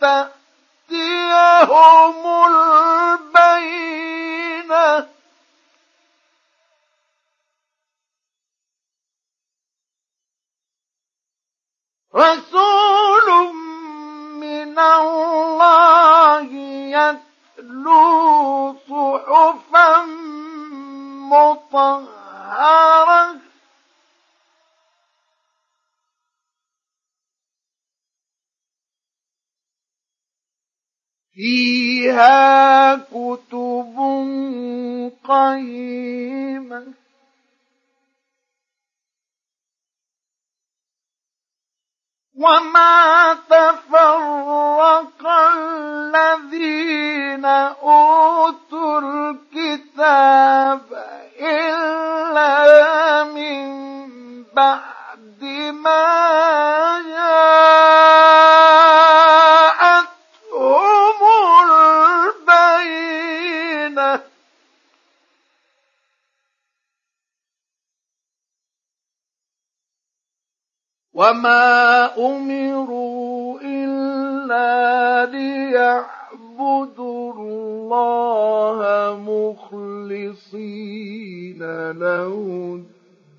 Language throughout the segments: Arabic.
تأتيهم البينة. رسول من الله يتلو فيها كتب قيمة. وما تفرق الذين أوتوا الكتاب وما امروا الا ليعبدوا الله مخلصين له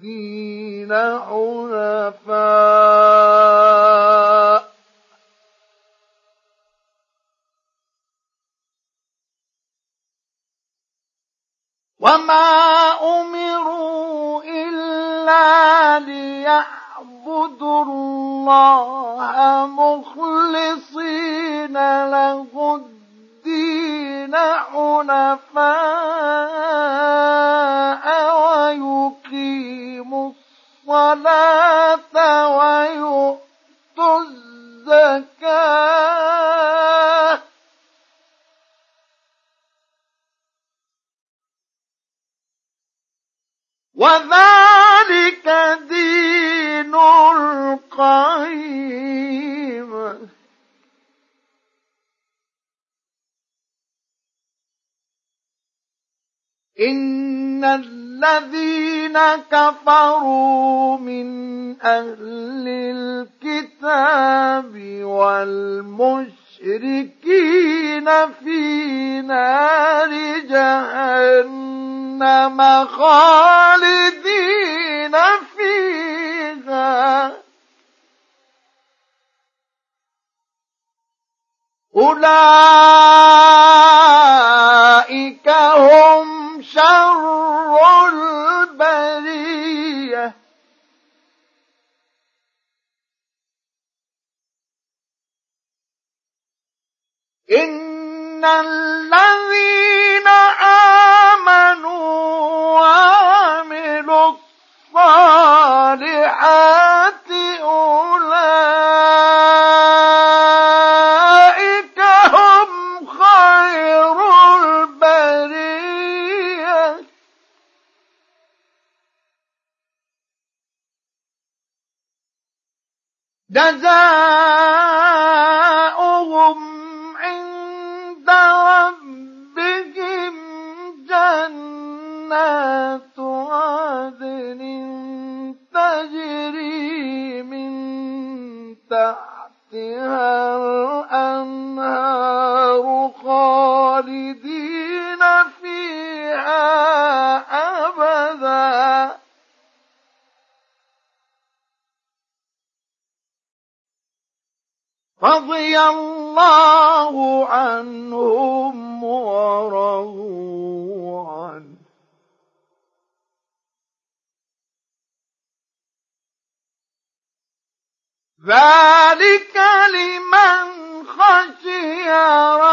الدين حنفاء وما امروا الا ليعبدوا اعبدوا الله مخلصين له الدين حنفاء ويقيموا الصلاة ويؤتوا الزكاة. وذلك إن الذين كفروا من أهل الكتاب والمشركين في نار جهنم خالدين فيها. أولئك إن الذين آمنوا وعملوا الصالحات أولئك هم خير البرية جزاؤهم تحتها الأنهار خالدين فيها أبدا. رضي الله عنهم ورضوا. ذلك لمن خشي ربه